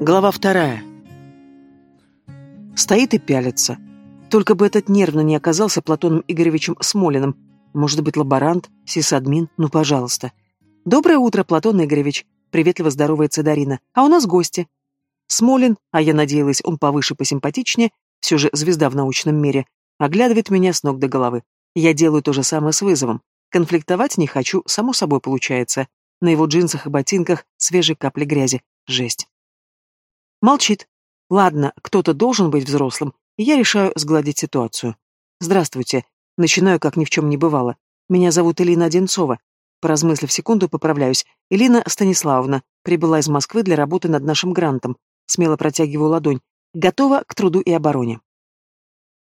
Глава вторая. Стоит и пялится. Только бы этот нервно не оказался Платоном Игоревичем Смолиным. Может быть, лаборант, сисадмин, ну, пожалуйста. Доброе утро, Платон Игоревич. Приветливо здоровается Дарина. А у нас гости. Смолин, а я надеялась, он повыше, посимпатичнее, все же звезда в научном мире, оглядывает меня с ног до головы. Я делаю то же самое с вызовом. Конфликтовать не хочу, само собой получается. На его джинсах и ботинках свежие капли грязи. Жесть. Молчит. Ладно, кто-то должен быть взрослым, и я решаю сгладить ситуацию. Здравствуйте. Начинаю, как ни в чем не бывало. Меня зовут Элина Одинцова. Поразмыслив секунду, поправляюсь. Элина Станиславовна прибыла из Москвы для работы над нашим грантом. Смело протягиваю ладонь. Готова к труду и обороне.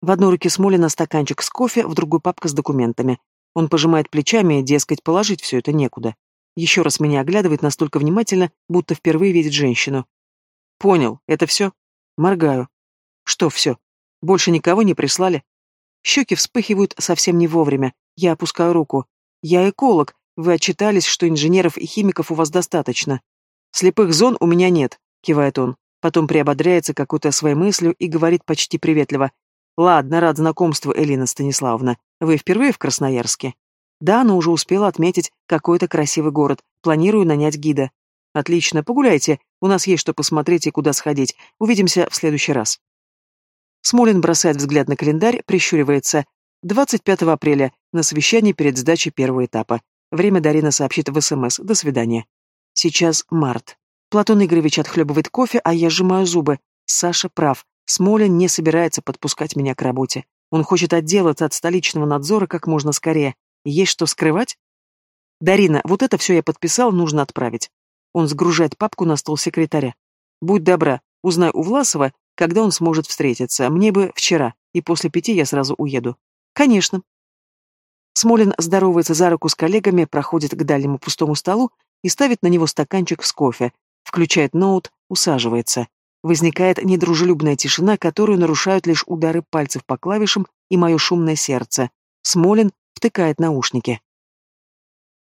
В одной руке Смолина стаканчик с кофе, в другой папка с документами. Он пожимает плечами, дескать, положить все это некуда. Еще раз меня оглядывает настолько внимательно, будто впервые видит женщину. Понял, это все? Моргаю. Что все? Больше никого не прислали? Щеки вспыхивают совсем не вовремя. Я опускаю руку. Я эколог. Вы отчитались, что инженеров и химиков у вас достаточно. Слепых зон у меня нет, кивает он. Потом приободряется какой-то своей мыслью и говорит почти приветливо. Ладно, рад знакомству, Элина Станиславовна. Вы впервые в Красноярске? Да, но уже успела отметить какой-то красивый город. Планирую нанять гида. Отлично, погуляйте. У нас есть что посмотреть и куда сходить. Увидимся в следующий раз. Смолин бросает взгляд на календарь, прищуривается. 25 апреля, на совещании перед сдачей первого этапа. Время Дарина сообщит в СМС. До свидания. Сейчас март. Платон Игоревич отхлебывает кофе, а я сжимаю зубы. Саша прав. Смолин не собирается подпускать меня к работе. Он хочет отделаться от столичного надзора как можно скорее. Есть что скрывать? Дарина, вот это все я подписал, нужно отправить. Он сгружает папку на стол секретаря. Будь добра, узнай у Власова, когда он сможет встретиться. Мне бы вчера, и после пяти я сразу уеду. Конечно. Смолин здоровается за руку с коллегами, проходит к дальнему пустому столу и ставит на него стаканчик с кофе, включает ноут, усаживается. Возникает недружелюбная тишина, которую нарушают лишь удары пальцев по клавишам и мое шумное сердце. Смолин втыкает наушники.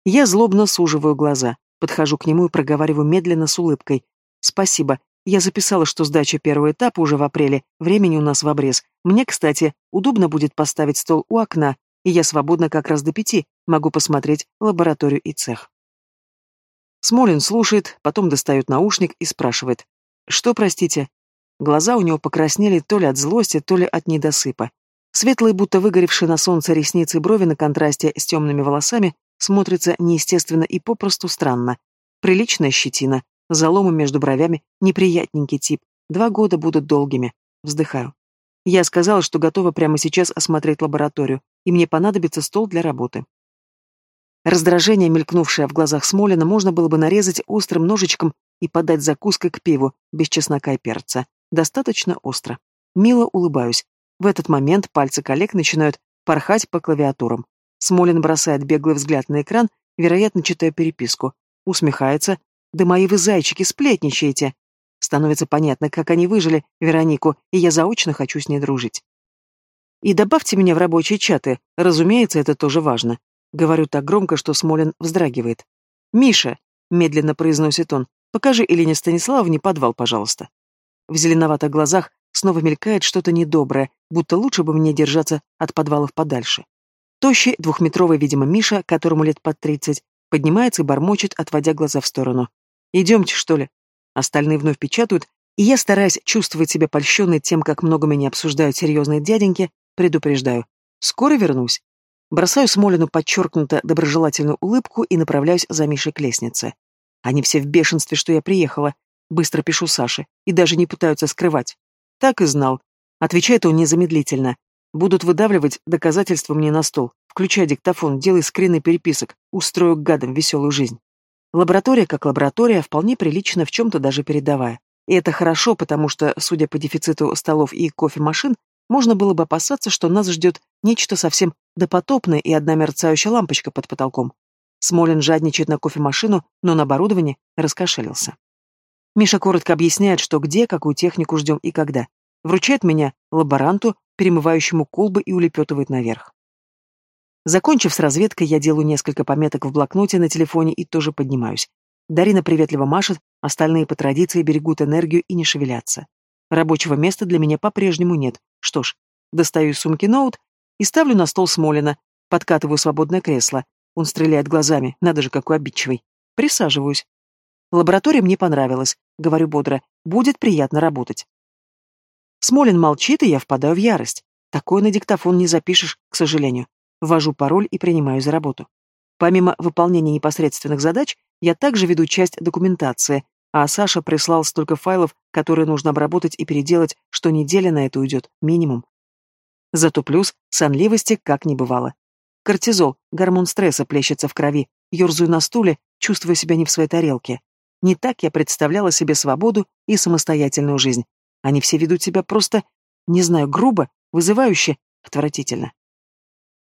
Я злобно суживаю глаза, подхожу к нему и проговариваю медленно с улыбкой. «Спасибо. Я записала, что сдача первого этапа уже в апреле, времени у нас в обрез. Мне, кстати, удобно будет поставить стол у окна, и я свободна как раз до пяти, могу посмотреть лабораторию и цех». Смолин слушает, потом достает наушник и спрашивает. «Что, простите?» Глаза у него покраснели то ли от злости, то ли от недосыпа. Светлые, будто выгоревшие на солнце ресницы и брови на контрасте с темными волосами, смотрятся неестественно и попросту странно. Приличная щетина, заломы между бровями, неприятненький тип. Два года будут долгими. Вздыхаю. Я сказала, что готова прямо сейчас осмотреть лабораторию, и мне понадобится стол для работы. Раздражение, мелькнувшее в глазах Смолина, можно было бы нарезать острым ножичком и подать закуской к пиву, без чеснока и перца. Достаточно остро. Мило улыбаюсь. В этот момент пальцы коллег начинают порхать по клавиатурам. Смолин бросает беглый взгляд на экран, вероятно, читая переписку. Усмехается. «Да мои вы зайчики, сплетничаете!» Становится понятно, как они выжили Веронику, и я заочно хочу с ней дружить. И добавьте меня в рабочие чаты, разумеется, это тоже важно. Говорю так громко, что Смолин вздрагивает. «Миша», — медленно произносит он, — «покажи Елене Станиславовне подвал, пожалуйста». В зеленоватых глазах снова мелькает что-то недоброе, будто лучше бы мне держаться от подвалов подальше. Тощий, двухметровый, видимо, Миша, которому лет под тридцать, поднимается и бормочет, отводя глаза в сторону. «Идемте, что ли?» Остальные вновь печатают, и я, стараясь чувствовать себя польщенной тем, как много меня обсуждают серьезные дяденьки, предупреждаю. «Скоро вернусь». Бросаю Смолину подчеркнуто доброжелательную улыбку и направляюсь за Мишей к лестнице. Они все в бешенстве, что я приехала. Быстро пишу Саше, и даже не пытаются скрывать. Так и знал. Отвечает он незамедлительно. Будут выдавливать доказательства мне на стол. Включай диктофон, делай скрины переписок. Устрою гадам веселую жизнь. Лаборатория как лаборатория, вполне прилично, в чем-то даже передовая. И это хорошо, потому что, судя по дефициту столов и кофемашин, можно было бы опасаться, что нас ждет нечто совсем допотопное и одна мерцающая лампочка под потолком. Смолин жадничает на кофемашину, но на оборудовании раскошелился. Миша коротко объясняет, что где, какую технику ждем и когда. Вручает меня лаборанту, перемывающему колбы и улепетывает наверх. Закончив с разведкой, я делаю несколько пометок в блокноте на телефоне и тоже поднимаюсь. Дарина приветливо машет, остальные по традиции берегут энергию и не шевелятся. Рабочего места для меня по-прежнему нет. Что ж, достаю из сумки ноут и ставлю на стол Смолина, подкатываю свободное кресло. Он стреляет глазами, надо же, какой обидчивый. Присаживаюсь. Лаборатория мне понравилась, говорю бодро, будет приятно работать. Смолин молчит, и я впадаю в ярость. Такое на диктофон не запишешь, к сожалению. Ввожу пароль и принимаю за работу. Помимо выполнения непосредственных задач, я также веду часть документации, а Саша прислал столько файлов, которые нужно обработать и переделать, что неделя на это уйдет, минимум. Зато плюс сонливости как не бывало. Кортизол, гормон стресса, плещется в крови, ерзаю на стуле, чувствую себя не в своей тарелке. Не так я представляла себе свободу и самостоятельную жизнь. Они все ведут себя просто, не знаю, грубо, вызывающе, отвратительно.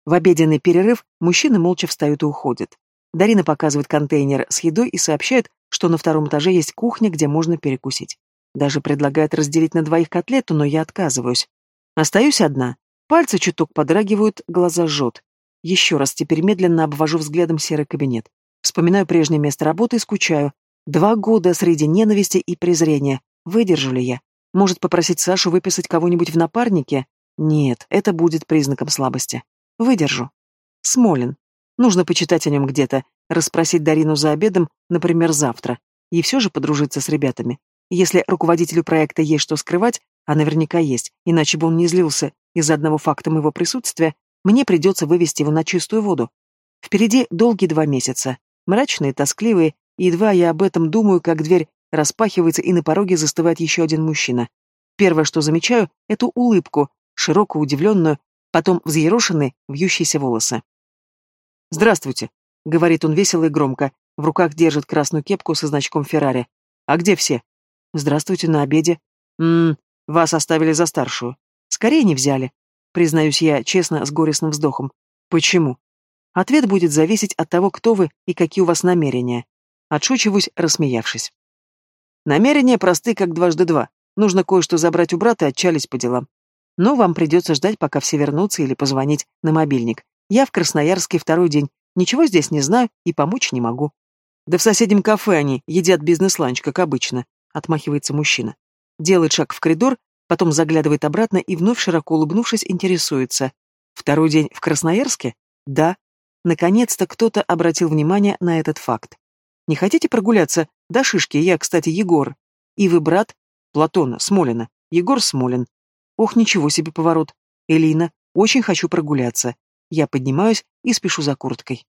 В обеденный перерыв мужчины молча встают и уходят. Дарина показывает контейнер с едой и сообщает, что на втором этаже есть кухня, где можно перекусить. Даже предлагает разделить на двоих котлету, но я отказываюсь. Остаюсь одна. Пальцы чуток подрагивают, глаза жжет. Еще раз теперь медленно обвожу взглядом серый кабинет. Вспоминаю прежнее место работы и скучаю. Два года среди ненависти и презрения. Выдержу ли я? Может, попросить Сашу выписать кого-нибудь в напарнике? Нет, это будет признаком слабости. Выдержу. Смолин. Нужно почитать о нем где-то, расспросить Дарину за обедом, например, завтра. И все же подружиться с ребятами. Если руководителю проекта есть что скрывать, а наверняка есть, иначе бы он не злился из-за одного факта моего присутствия, мне придется вывести его на чистую воду. Впереди долгие два месяца. Мрачные, тоскливые, и едва я об этом думаю, как дверь распахивается, и на пороге застывает еще один мужчина. Первое, что замечаю, это улыбку, широкую, удивленную, потом взъерошенные, вьющиеся волосы. «Здравствуйте», — говорит он весело и громко, в руках держит красную кепку со значком Феррари. «А где все?» «Здравствуйте, на обеде». «Ммм, вас оставили за старшую. Скорее не взяли», — признаюсь я, честно, с горестным вздохом. «Почему?» Ответ будет зависеть от того, кто вы и какие у вас намерения. Отшучиваюсь, рассмеявшись. Намерения просты, как дважды два. Нужно кое-что забрать у брата и отчалить по делам. Но вам придется ждать, пока все вернутся или позвонить на мобильник. Я в Красноярске второй день. Ничего здесь не знаю и помочь не могу. Да в соседнем кафе они едят бизнес-ланч, как обычно, отмахивается мужчина. Делает шаг в коридор, потом заглядывает обратно и вновь широко улыбнувшись интересуется. Второй день в Красноярске? Да. Наконец-то кто-то обратил внимание на этот факт. Не хотите прогуляться? Да, шишки, я, кстати, Егор. И вы брат Платона, Смолина. Егор Смолин. Ох, ничего себе поворот. Элина, очень хочу прогуляться. Я поднимаюсь и спешу за курткой.